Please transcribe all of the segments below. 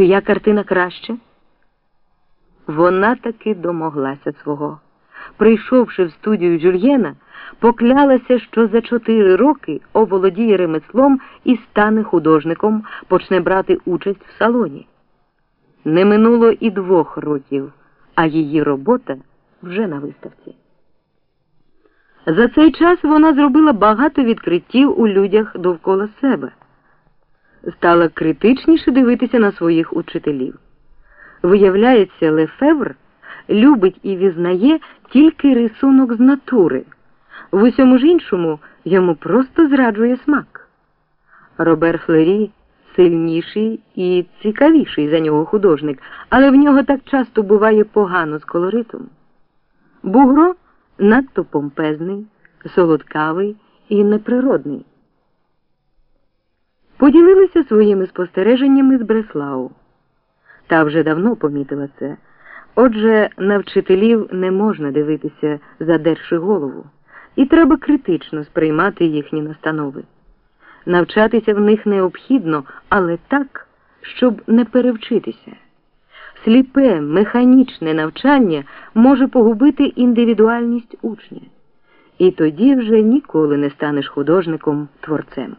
Чия картина краще? Вона таки домоглася свого. Прийшовши в студію Жюльєна, поклялася, що за чотири роки оволодіє ремеслом і стане художником, почне брати участь в салоні. Не минуло і двох років, а її робота вже на виставці. За цей час вона зробила багато відкриттів у людях довкола себе, стала критичніше дивитися на своїх учителів. Виявляється, Лефевр любить і візнає тільки рисунок з натури. В усьому ж іншому йому просто зраджує смак. Робер Флері сильніший і цікавіший за нього художник, але в нього так часто буває погано з колоритом. Бугро надто помпезний, солодкавий і неприродний. Поділилися своїми спостереженнями з Бреслау. Та вже давно помітила це. Отже, на вчителів не можна дивитися, задерши голову, і треба критично сприймати їхні настанови. Навчатися в них необхідно, але так, щоб не перевчитися. Сліпе, механічне навчання може погубити індивідуальність учня, і тоді вже ніколи не станеш художником творцем.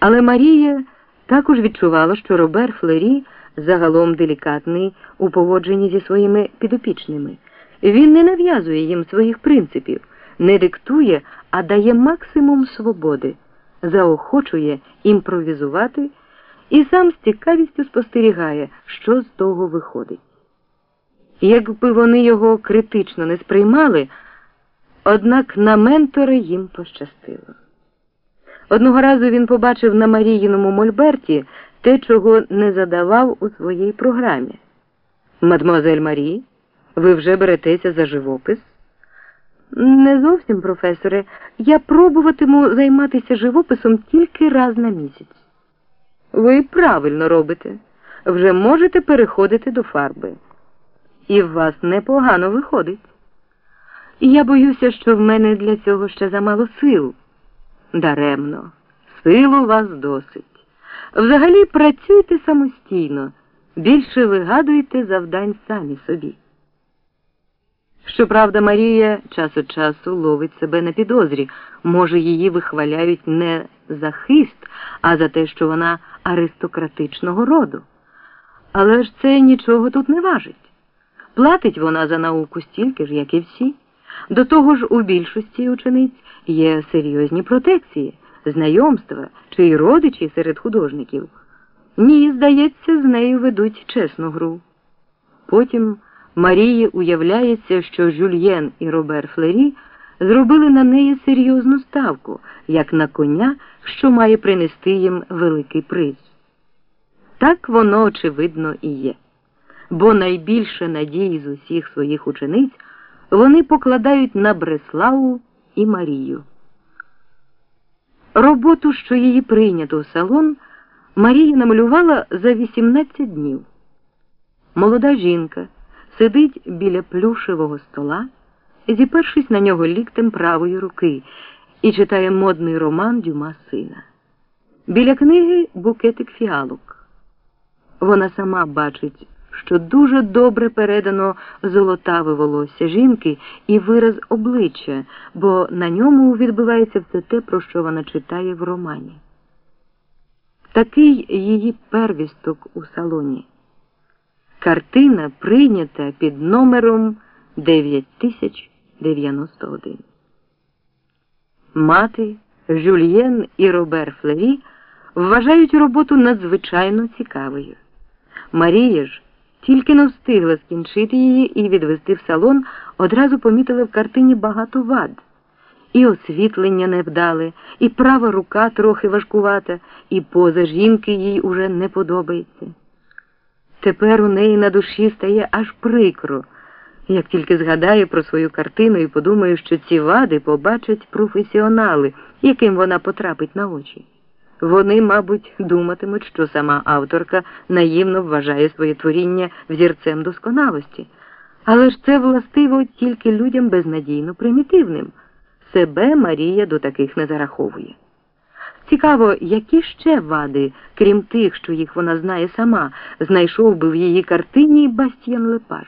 Але Марія також відчувала, що Робер Флері загалом делікатний у поводженні зі своїми підопічними. Він не нав'язує їм своїх принципів, не диктує, а дає максимум свободи, заохочує імпровізувати і сам з цікавістю спостерігає, що з того виходить. Якби вони його критично не сприймали, однак на ментора їм пощастило. Одного разу він побачив на Маріїному мольберті те, чого не задавав у своїй програмі. Мадмуазель Марі, ви вже беретеся за живопис? Не зовсім, професоре. Я пробуватиму займатися живописом тільки раз на місяць. Ви правильно робите. Вже можете переходити до фарби. І в вас непогано виходить. Я боюся, що в мене для цього ще замало сил. Даремно, сил у вас досить. Взагалі працюйте самостійно, більше вигадуйте завдань самі собі. Щоправда, Марія час від часу ловить себе на підозрі, може, її вихваляють не за хист, а за те, що вона аристократичного роду. Але ж це нічого тут не важить. Платить вона за науку стільки ж, як і всі. До того ж, у більшості учениць є серйозні протекції, знайомства чи й родичі серед художників. Ні, здається, з нею ведуть чесну гру. Потім Марії уявляється, що Жюльєн і Робер Флері зробили на неї серйозну ставку, як на коня, що має принести їм великий приз. Так воно, очевидно, і є. Бо найбільше надії з усіх своїх учениць вони покладають на Бреславу і Марію. Роботу, що її прийнято в салон, Марія намалювала за 18 днів. Молода жінка сидить біля плюшевого стола, зіпершись на нього ліктем правої руки, і читає модний роман Дюма сина. Біля книги букетик фіалок. Вона сама бачить, що дуже добре передано золотаве волосся жінки і вираз обличчя, бо на ньому відбувається все те, про що вона читає в романі. Такий її первісток у салоні. Картина прийнята під номером 9091. Мати, Жюльєн і Робер Флері вважають роботу надзвичайно цікавою. Марія ж тільки не встигла скінчити її і відвести в салон, одразу помітила в картині багато вад. І освітлення не вдали, і права рука трохи важкувата, і поза жінки їй уже не подобається. Тепер у неї на душі стає аж прикро, як тільки згадає про свою картину і подумає, що ці вади побачать професіонали, яким вона потрапить на очі. Вони, мабуть, думатимуть, що сама авторка наївно вважає своє творіння взірцем досконалості. Але ж це властиво тільки людям безнадійно примітивним. Себе Марія до таких не зараховує. Цікаво, які ще вади, крім тих, що їх вона знає сама, знайшов би в її картині Бастіян Лепаш.